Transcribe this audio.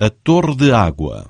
A torre de água.